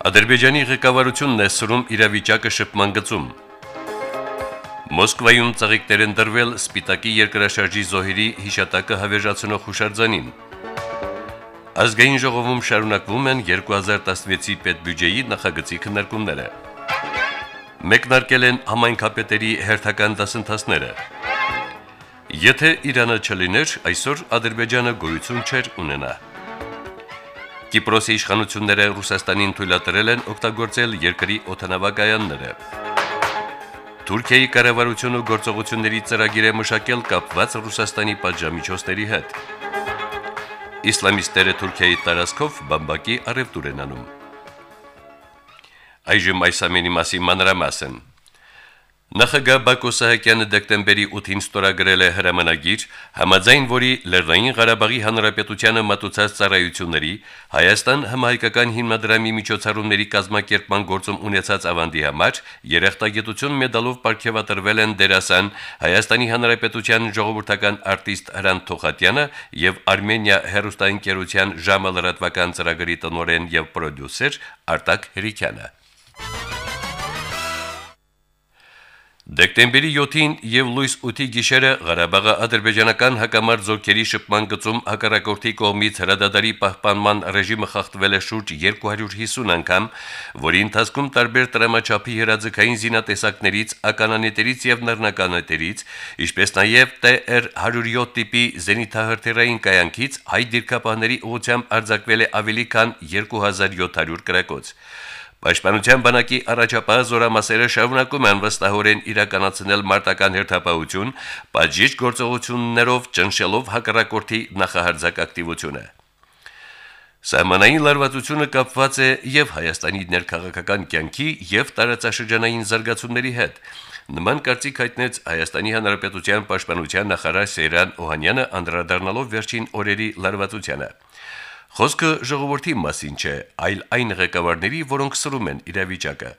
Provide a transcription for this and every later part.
Ադրբեջանի ղեկավարությունն է սրում իրավիճակը շփման գծում։ Մոսկվայում ծաղիկներ են դրվել Սպիտակի երկրաշարժի զոհերի հիշատակը հավերժացնող հուշարձանին։ Ազգային ժողովում շարունակվում են 2016-ի պետբյուջեի նախագծի քննարկումները։ Մեկնարկել են համայնքապետերի հերթական դասընթացները։ Եթե Իրանը չլիներ, այսօր Ադրբեջանը գոյություն չէր ունենա։ Կիպրոսի իշխանությունները Ռուսաստանին թույլատրել են օգտագործել երկրի օթանավակայանները։ Թուրքիայի կառավարությունը գործողությունների ծրագիր է մշակել կապված Ռուսաստանի պատժամիջոցների հետ։ Իսլամիստները Թուրքիայի տարածքով բամբակի արևտուր են անում։ Այժմ այս ամենի մասին մանրամասն։ Նախագահ Բակո Սահակյանը դեկտեմբերի 8-ին ստորագրել է հրամանագիր, համաձայն որի Լեռնային Ղարաբաղի Հանրապետությանը մատուցած ծառայությունների Հայաստան համահայկական հիմնադրամի միջոցառումների կազմակերպման գործում ունեցած ավանդի համար երախտագիտություն մեդալով ապարգևատրվել են դերասան Հայաստանի Հանրապետության ժողովրդական արտիստ Հրանտ Թոխատյանը եւ Արմենիա հերոստանգերության ժամը լրատվական ծրագրի տնօրեն եւ պրոդյուսեր Արտակ Հրիկյանը։ Դեկտեմբերի 7-ին եւ լույս 8-ի գիշերը Ղարաբաղի ադրբեջանական հակամարտ զորքերի շփման գծում հակառակորդի կողմից հրադադարի պահպանման ռեժիմը խախտվել է շուրջ 250 անգամ, որի ընթացքում տարբեր տրամաչափի հրաձգային զինատեսակներից, ականանետերից եւ նռնականետերից, ինչպես նաեւ TR-107 տիպի զենիթահրթիռային կայանքից հայ դիրքապահների ուղությամբ արձակվել է ավելի քան 2700 կրակոց։ Պաշտպանության բանակի առաջապահ զորամասերը շարունակում են վստահորեն իրականացնել մարտական հերթապահություն, բաժիջ գործողություններով ճնշելով հակառակորդի նախահարձակ ակտիվությունը։ Սահմանային լարվածությունը կապված է եւ Հայաստանի ներքաղաքական կյանքի եւ տարածաշրջանային զարգացումների հետ։ Նման կարծիք հայտնեց Հայաստանի Հանրապետության պաշտպանության նախարար Սեյրան Օհանյանը անդրադառնալով վերջին օրերի լարվածությանը։ Խոսքը ժողովրդի մասին չէ, այլ այն ղեկավարների, որոնք սրում են իրավիճակը։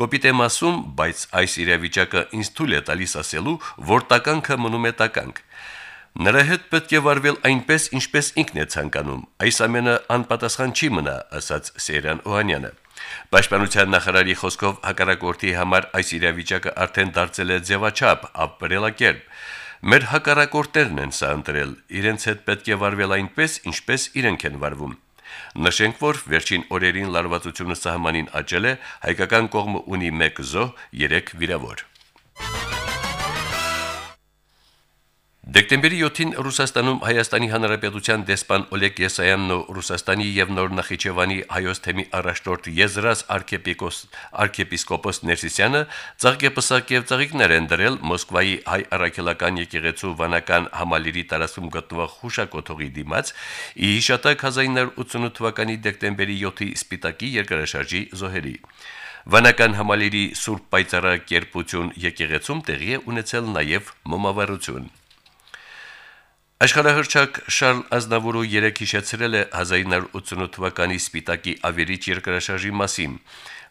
Կոպիտ եմ ասում, բայց այս իրավիճակը ինձ թույլ է տալիս ասելու, որ տականքը մնում է տականք։ Նրա հետ պետք է վարվել այնպես, ինչպես ինքն է ցանկանում։ Այս ամենը անպատասխան չի մնա, ասաց Սերյան Օհանյանը։ Պաշտպանության նախարարի խոսքով հակառակորդի համար այս իրավիճակը արդեն դարձել է ձևաչափ, ապրելակերպ։ Մեր հակառակորդներն են սա ընտրել, իրենց հետ պետք է վարվել այնպես, ինչպես իրենք են վարվում։ Նշենք, որ վերջին օրերին լարվածությունը սահմանին աճել է, հայկական կողմը ունի 1 զոհ, 3 վիրավոր։ Դեկտեմբերի 7-ին Ռուսաստանում Հայաստանի Հանրապետության դեսպան Օլեգ Եսայանն ու Ռուսաստանի եւ Նոր Նախիջևանի հայոց թեմի առաջնորդ Եզրաս arczepiskopos arczepiskopos Ներսիսյանը ցաղկեպսակ եւ ցաղիկներ են դրել Մոսկվայի հայ առաքելական եկեղեցու վանական համալիրի տարածքում գտնվող հուշակոթողի դիմաց՝ ի հիշատակ 1988 թվականի դեկտեմբերի 7-ի Սպիտակի երկրաշարժի զոհերի։ Վանական համալիրի Սուրբ Պայծառակերպություն եկեղեցում տեղի է ունեցել նաև մոմավառություն։ Աշխարհահռչակ Շարլ Ազնավուրը երեք հիշեցրել է 1988 թվականի Սպիտակի ավերիչ երկրաշարժի մասին։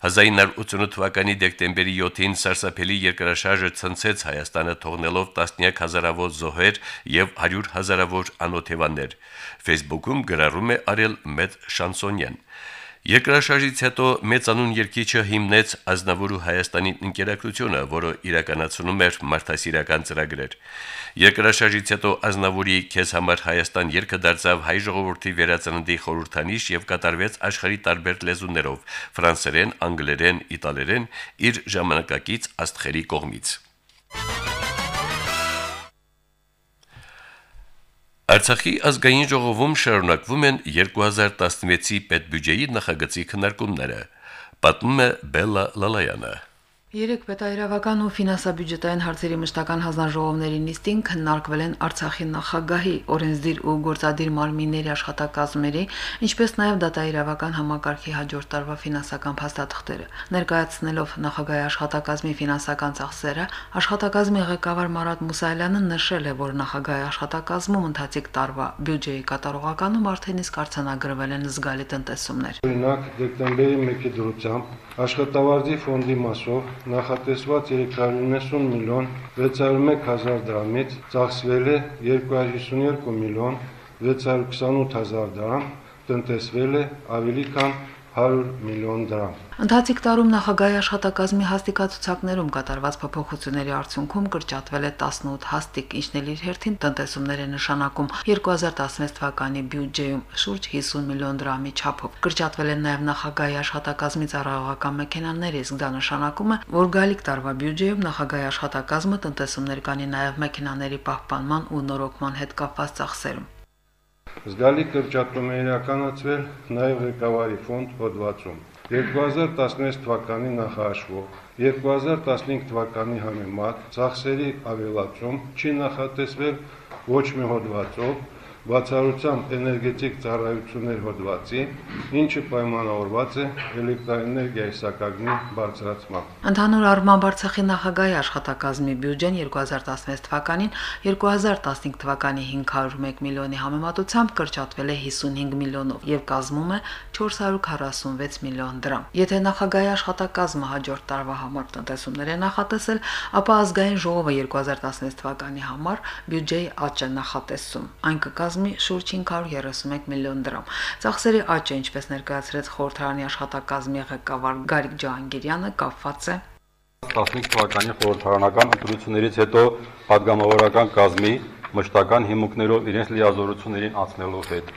1988 թվականի դեկտեմբերի 7-ին սարսափելի երկրաշարժը ցնցեց Հայաստանը թողնելով տասնյակ հազարավոր զոհեր եւ 100 հազարավոր անօթևաններ։ Facebook-ում գրառում է արել մեծ շանսոնյան։ Երկրաշարժից հետո մեծանուն երկիչը հիմնեց Ազնավուրու Հայաստանի ընկերակցությունը, որը իրականացնում էր մարդասիրական ծրագրեր։ Երկրաշարժից հետո Ազնավուրի քեզ համար Հայաստան երկը դարձավ հայ ժողովրդի վերածննդի խորհրդանիշ եւ կատարվեց աշխարհի տարբեր լեզուներով՝ ֆրանսերեն, անգլերեն, իտալերեն, իր ժամանակակից աստղերի կողմից։ Արցախի ազգային ժողովում շարունակվում են 2016-ի պետբյուջեի նախագծի քննարկումները, պատմում է Բելլա Լալայանը։ Երեք պետայրավական ու ֆինանսա-բյուջետային հարցերի մշտական հանձնաժողովների նիստին քննարկվել են Արցախի նախագահի օրենսդիր ու գործադիր մարմինների աշխատակազմերի, ինչպես նաև դատայրավական համակարգի հաջորդ տարվա ֆինանսական փաստաթղթերը։ Ներկայացնելով նախագահի աշխատակազմի ֆինանսական ծախսերը, աշխատակազմի ղեկավար Մարատ Մուսայելյանը նշել է, որ նախագահի աշխատակազմում ընթացիկ տարվա բյուջեի կատարողականում արդեն իսկ արձանագրվել են զգալի տնտեսումներ։ Օրինակ, դեկտեմբերի 1-ի դրությամբ աշխատավարձի ֆոնդի մասով նախատեսված 390 միլիոն 601 հազար դրամից ծախսվել է 252 միլիոն 628 հազար դրամ, տնտեսվել է ավելի քան 100 միլիոն դրամ։ Ընթացիկ տարում նախագահի աշխատակազմի հաստիկացուցակներում կատարված փոփոխությունների արդյունքում կրճատվել է 18 հաստիկ, ինչն էլ իր հերթին տնտեսումներ է նշանակում 2016 թվականի բյուջեում շուրջ 50 միլիոն դրամի չափով։ Կրճատվել են նաև նախագահի աշխատակազմի ծառայողական մեքենաները, իսկ դա նշանակում է, որ գալիք տարվա բյուջեում նախագահի աշխատակազմը տնտեսումներ կանի նաև մեքենաների պահպանման ու նորոգման հետ կապված ծախսերում։ Զգալի կրճատում է իրականացվել նաև ղեկավարի ֆոնդ հոդվածում։ 2016 թվականի նախահաշվով 2015 թվականի համեմատ ծախսերի ավելացում չի նախատեսվել ոչ մի հոդվածով, բացառությամբ էներգետիկ ծառայություններ հոդվածի, ինչը պայմանավորված է էլեկտրակայանի սակագնի բարձրացմամբ։ Ընդհանուր առմամբ Արցախի նախագահի աշխատակազմի բյուջեն 2016 թվականին 2015 թվականի 501 միլիոնի համեմատությամբ կրճատվել է 55 միլիոնով եւ կազմում է 446 միլիոն դրամ։ Եթե նախագահի աշխատակազմը հաջորդ տարվա համար տնտեսումներ է նախատեսել, ապա ազգային ժողովը 2016 թվականի համար բյուջեի աճ է նախատեսում։ Այն կկազմի կազմի շուրջ 531 միլիոն դրամ։ Ծախսերի աճը, ինչպես ներկայացրեց խորհրդարանի աշխատակազմի ղեկավար Գարիկ Ջահանգիրյանը, կապված է. 15 թվականի խորհրդարանական ընտրություններից հետո падգամավորական կազմի մշտական հիմունքներով իրենց լիազորություններին անցնելու հետ։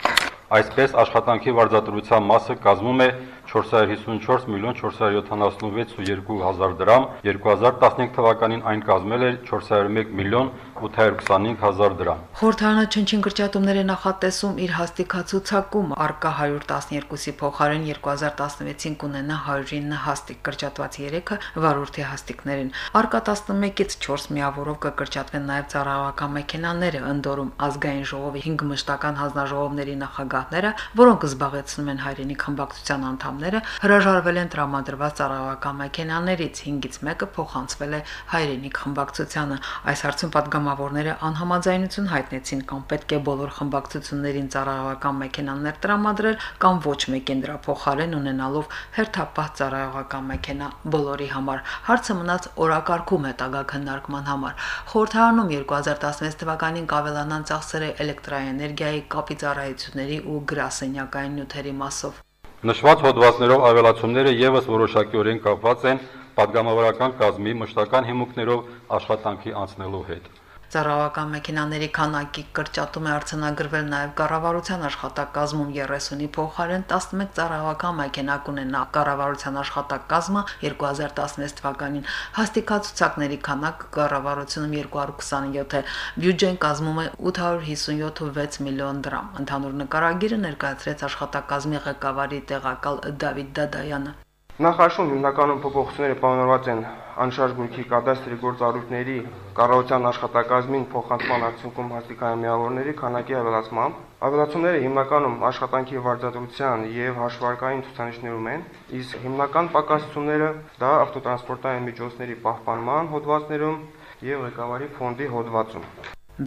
Այսպես աշխատանքի վարձատրության մասը կազմում է 454 միլիոն 476.2 հազար դրամ, 2015 թվականին այն կազմել էր 401 միլիոն 825 հազար դրամ։ Խորհրդարանը չնչին կրճատումներ է նախատեսում իր հաստիկացուցակում արկա 112-ի փոխարեն 2016-ին կունենա 109 հաստիկ կրճատված 3-ը վարորդի հաստիկներին։ Արկա 11-ից 4 միավորով կկրճատվեն նաև ծառայական մեքենաները, ընդորում ազգային ժողովի 5 մշտական հանձնաժողովների նախագահները, որոնք զբաղեցնում են հայրենիք խմբակցության անդամներ տեխնիկամները հրաժարվել են տրամադրված ծառայական մեքենաներից 5-ից մեկը փոխանցվել է հայրենիք խմբակցությանը։ Այս հարցում падգամավորները անհամաձայնություն հայտնեցին, կամ պետք է բոլոր խմբակցություններին ծառայական մեքենաներ տրամադրել կամ ոչ մեկին դրա փոխարեն ունենալով հերթապահ ծառայական մեքենա բոլորի համար։ Հարցը մնաց օրակարգում հետագա քննարկման համար։ Խորհրդարանում 2016 թվականին կավելանան ծախսերը էլեկտրաէներգիայի, կապի ծառայությունների ու գրասենյակային նյութերի մասով։ Նշված հոդվածներով ավելացումները եւս որոշակիորեն կապված են падգամավորական կազմի մշտական հիմունքներով աշխատանքի անցնելու հետ։ Ծառայական մեքենաների քանակի կրճատում է արձանագրվել նաև կառավարության աշխատակազմում 30-ի փոխարեն 11 ծառայական մեքենա կունենա կառավարության աշխատակազմը 2016 թվականին հաստիկացուցակների քանակը կառավարությունում 227 է բյուջեն կազմում է 857.6 միլիոն դրամ ընդհանուր նկարագիրը ներկայացրեց աշխատակազմի ղեկավարի տեղակալ Դավիթ Դադայանը Նախաշում հիմնականում փոփոխությունները պայմանավորված են անշարժ գույքի կադաստրի գործառույթների կառավարության աշխատակազմին փոխանցման արդյունքում հաստիկային միավորների քանակի ավելացմամբ։ Ավելացումները հիմնականում աշխատանքի վարձատրության եւ հաշվարկային ցուցանիշներում են, իսկ հիմնական պակասությունները դա ավտոտրանսպորտային միջոցների պահպանման հոդվածներում եւ ղեկավարի ֆոնդի հոդվածում։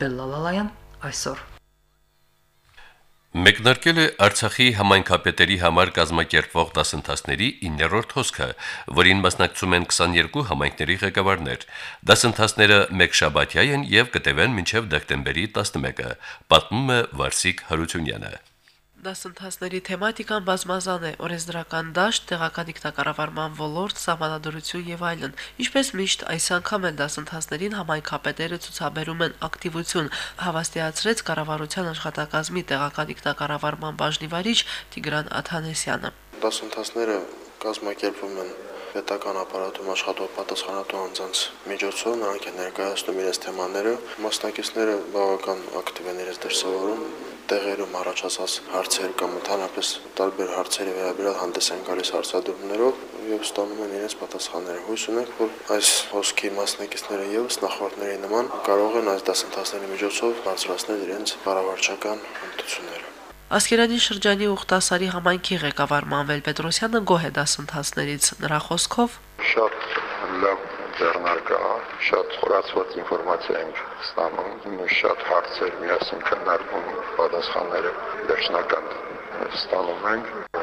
Բելլալալայան այսօր Մեկնարկել է Արցախի համայնքապետերի համար կազմակերպվող դասընթացների 9-րդ հոսքը, որին մասնակցում են 22 համայնքների ղեկավարներ։ Դասընթացները մեկ շաբաթյա են եւ կտևեն մինչեւ դեկտեմբերի 11-ը, պատմում է Վարսիկ Հարությունյանը դասընթացների թեմատիկան բազմազան է՝ օրենսդրական դաշտ, տեղական ինքնակառավարման ոլորտ, սահմանադրություն եւ այլն։ Ինչպես միշտ այս անգամ էլ դասընթացներին համայնքապետերը ցուցաբերում են ակտիվություն, հավաստիացրեց կառավարության աշխատակազմի տեղական ինքնակառավարման բաժնի վարիչ Տիգրան Աթանեսյանը։ Դասընթացները կազմակերպվում են պետական ապարատում աշխատող պատասխանատու անձանց միջոցով նրանք են ներկայացնում իրենց թեմաները, մասնակիցները բավական ակտիվ են իրենց դրսևորում, տեղերում առաջացած հարցեր կամ ընդհանրապես տարբեր հարցերի վերաբերյալ հանդես են գալիս հարցադրումներով եւ ստանում են իրենց պատասխանները։ Հույս ունենք, որ այս հոսքի մասնակիցները եւս նախորդների նման կարող են այս դասընթացների միջոցով բարձրացնել իրենց կառավարչական հմտությունները։ Ասկերանի շրջանի Ուխտասարի համայնքի ղեկավար Մանվել Պետրոսյանը գոհ է դասընթացներից նրա խոսքով շատ լավ ձեռնարկա, շատ խորացված ինֆորմացիա ենք ստանում, շատ հարցեր միասին քննարկում, պատասխանները վերջնական ստանում ենք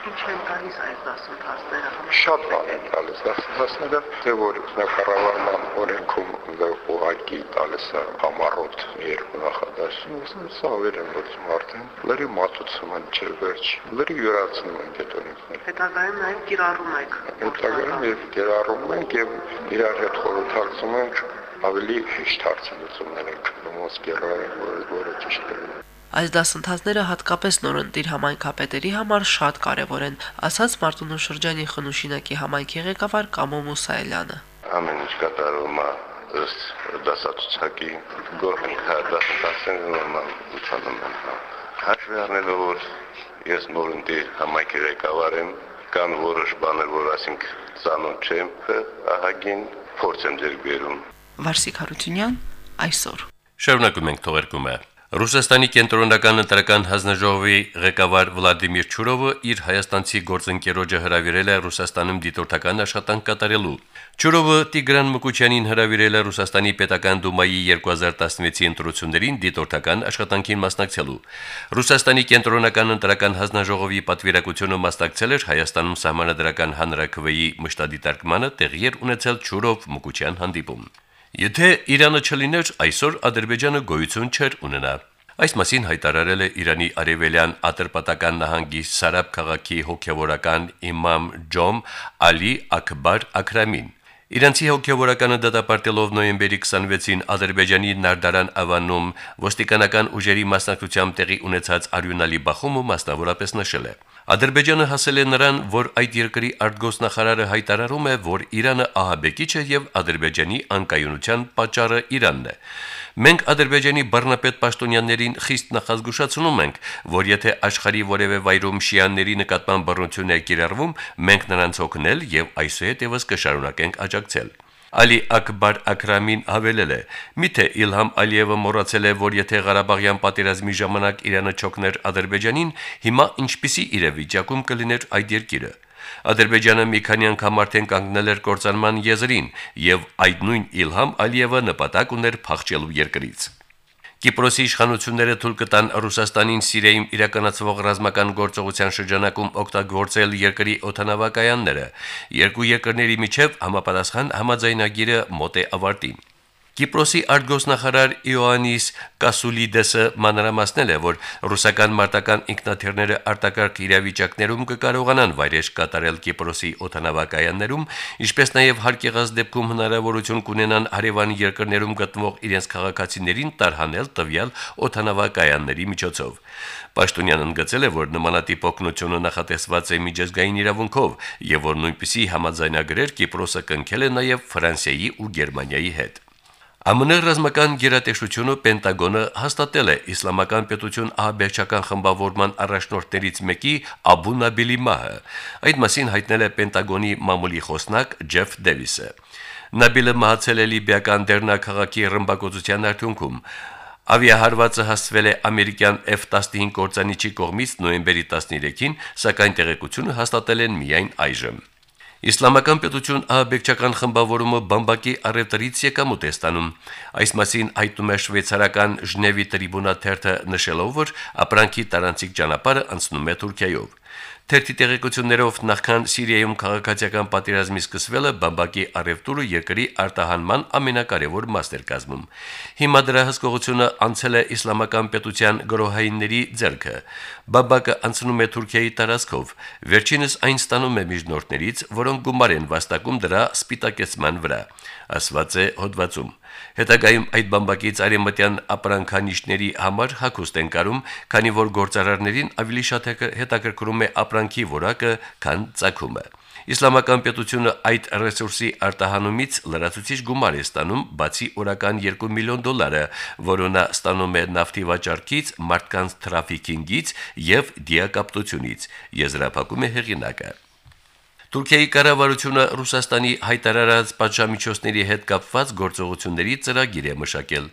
Ինչ են տալիս այս դասընթացները։ Շատ բան են տալիս դասընթացները, թե որ նախարարման օրենքում ուղղակի տալիս է համառոտ երկու նախադասում, սա վեր են գործում արդեն, լրի մատուցում են չէ վերջ, լրի յուրացնում են այդ օրենքները։ Հետագայում նաև կիրառում եք։ Հետագայում եւ կիրառում ենք եւ իրար հետ խորհրդակցում ենք ավելի հեշտ հարցնություններ ենք ոնց կերային, որը որը ճիշտ է։ Այս դասընթացները հատկապես նորընտիր համայնքապետերի համար շատ կարևոր են, ասաց Մարտունու շրջանի Խնուշինակի համայնքի ղեկավար Կամո Մուսայելյանը։ Ամեն ինչ կատարվում է ըստ դասացուցակի գորհենք հա դասընթացները նորմալ ուսանում են։ Հաշվի առնելով որ ես նորընտիր համայնքի ղեկավար եմ, կան որոշ բաներ, որ ասինք ծանոթ չեմ, ահագին փորձ եմ ձեր բերում։ Վարսիկ Հարությունյան այսօր Շարունակում ենք թողարկումը։ Ռուսաստանի կենտրոնական ընտրական հանձնաժողովի ղեկավար Վլադիմիր Չուրովը իր հայաստանցի գործընկերոջը հրավիրել է Ռուսաստանում դիտորդական աշխատանք կատարելու։ Չուրովը Տիգրան Մկուչյանին հրավիրել է Ռուսաստանի Պետական Դումայի 2016-ի ընտրություններին դիտորդական աշխատանքին մասնակցելու։ Ռուսաստանի կենտրոնական ընտրական հանձնաժողովի պատվիրակությունը մասնակցել էր Հայաստանում սահմանադրական հանրակրվեի մշտադիտարկմանը տեղի ունեցել Չուրով Մկուչյան հանդիպում։ Եթե Իրանը չլիներ, այսօր Ադրբեջանը գոյություն չէր ունենա։ Այս մասին հայտարարել է Իրանի արևելյան Ատրպատական նահանգի Սարաբ քաղաքի հոգևորական իմամ Ջոմ Ալի Աքբար Աքրամին։ Իրանցի հոգևորականը դատապարտելով նոյեմբերի 26-ին Ադրբեջանի Նարդարան ավանում ոստիկանական ուժերի մասնակցությամբ տեղի ունեցած արյունալի բախումը մասնավորապես նշել է։ Ադրբեջանը հասել է նրան, որ այդ երկրի արտգոսնախարարը հայտարարում է, որ Իրանը ահաբեկիչ է եւ Ադրբեջանի անկայունության պատճառը Իրանն է։ Մենք Ադրբեջանի բռնապետ պաշտոնյաներին խիստ նախազգուշացնում ենք, որ եթե աշխարի որևէ վայրում շիաների նկատմամբ բռնություն է կիրառվում, մենք նրանց օգնել եւ այսուհետ եւս կշարունակենք աջակցել։ Ալի Ակբար Ակրամին հավելել է. «Միթե Իլհամ Ալիևը մոռացել է, որ եթե Ղարաբաղյան պատերազմի ժամանակ Իրանը չօգներ Ադրբեջանին, հիմա ինչպիսի իրավիճակում կլիներ այդ երկիրը»։ Ադրբեջանը մի քանի անգամ արդեն կանգնել էր կործանման եզրին, եւ այդ նույն Իլհամ Ալիևը նպատակ ուներ փախչելու երկրից։ Կիպրոսի իշխանությունները թույլ կտան Ռուսաստանին Սիրիայում իրականացվող ռազմական գործողության շրջանակում օգտագործել երկրի օթանավակայանները։ Երկու երկրների միջև համապատասխան համաձայնագիրը մոտ է ավարտին։ Կիպրոսի արտգոսնախարար Իոաննիս Կասուլիդեսը մանրամասնել է, որ ռուսական մարտական ինքնաթիռները արտակարգ իրավիճակներում կկարողանան վայրեժ կատարել Կիպրոսի օթանավակայաններում, ինչպես նաև հարկեղած դեպքում հնարավորություն կունենան հարևան երկրներում գտնվող իրենց քաղաքացիներին տարհանել տվյալ օթանավակայանների միջոցով։ Պաշտոնյանն ընդգծել է, որ նմանատիպ օգնությունը նախատեսված է միջազգային իրավունքով եւ որ նույնպիսի համաձայնագրեր Կիպրոսը կնքել է նաև Ֆրանսիայի ու Գերմանիայի հետ։ ԱՄՆ ռազմական գերատեսչությունը Պենտագոնը հաստատել է իսլամական պետություն ահաբեկչական խմբավորման առաջնորդներից մեկի Աբու Նաբիլի մահը։ Այդ մասին հայտնել է Պենտագոնի մամուլի խոսնակ Ջեֆ Դեվիսը։ Նաբիլը մահացել է լիբիական Դերնա քաղաքի ռմբակոծության արդյունքում։ Ավիահարվածը հասցվել է ամերիկյան F-15 կորցանիչի կողմից նոյեմբերի 13-ին, սակայն տեղեկությունը հաստատել են միայն այժմ։ Իսլամական պետություն ահաբեկչական խմբավորումը բամբակի արևտրից եկամուտ է ստանում։ Այս մասին հայտնում է շվեյցարական Ժնևի տրիբունա թերթը նշելով, որ ապրանքի տարանցիկ ճանապարհը անցնում է Թուրքիայով։ Թերթի տեղեկություններով նախքան Սիրիայում քաղաքացիական պատերազմի սկսվելը Բամբակի արևտուրը երկրի արտահանման ամենակարևոր մասն էր կազմում։ Հիմա դրա հսկողությունը անցել է իսլամական պետության գրոհայինների ձեռքը։ Բամբակը անցնում է Թուրքիայի տարածքով։ Վերջինս այն ստանում է միջնորդներից, որոնք գումար են վաստակում դրա սպիտակեցման վրա, ասված է հոդվածում։ Հետագայում այդ բամբակից արեմտյան ապրանքանիշների համար հակոստ են կարում, քանի որ գործարարներին ավելի շատ հետաքրքրում է ապրանքի որակը, քան ցակումը։ Իսլամական պետությունը այդ ռեսուրսի արտահանումից լրացուցիչ գումար է ստանում, բացի օրական 2 միլիոն դոլարը, որը նա ստանում է նավթի վաճառքից, մարդկանց թրաֆիքինգից եւ դիակապտությունից, եզրափակում է հեղինակը։ Թուրքիայի կառավարությունը Ռուսաստանի հայտարարած պատժամիջոցների հետ կապված գործողությունների ծրագիր է մշակել։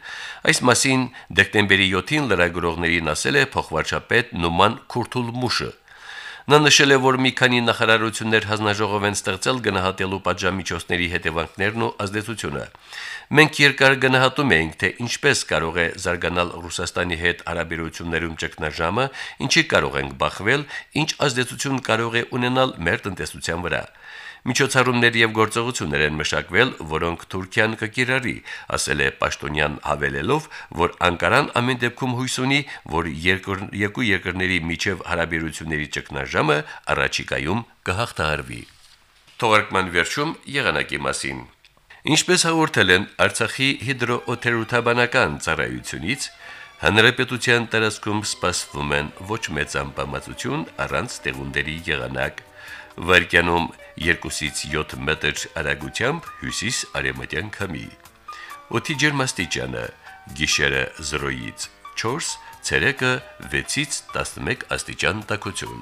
Այս մասին դեկտեմբերի 7-ին լրագրողներին ասել է փոխվարչապետ Նուման Քուրթուլմուշը։ Նա նշել է, որ մի քանի նախարարություններ հանձնաժողով են ստեղծել գնահատելու պատժամիջոցների հետևանքներն ու ազդեցությունը։ Մենք երկար գնահատում էինք, թե ինչպես կարող է զարգանալ Ռուսաստանի հետ հարաբերություններում ճգնաժամը, ինչի կարող ենք բախվել, ինչ ազդեցություն կարող է ունենալ մեր տնտեսության վրա։ Միջոցառումներ եւ գործողություններ են մշակվել, որոնք Թուրքիան կկիրառի, ասել է Պաշտոնյան հավելելով, որ Անկարան ամեն դեպքում հույս ունի, որ երկու երկրների միջև հարաբերությունների ճգնաժամը առաջիկայում կհաղթահարվի։ Թողարկման վերջում եղանակի մասին։ Ինչպես հաղորդել են Արցախի հիդրոօթերոթաբանական ծառայությունից, Հանրապետության տարածքում սպասվում են ոչ մեծ ամպամածություն առանց տեղունդերի եղանակ վարկյանում 2-ից 7 մետր արագությամբ հյուսիս-արևմտյան քամի։ Օդի ջերմաստիճանը՝ գիշերը 0-ից 4, ցերեկը 6-ից 11 աստիճան տաքություն։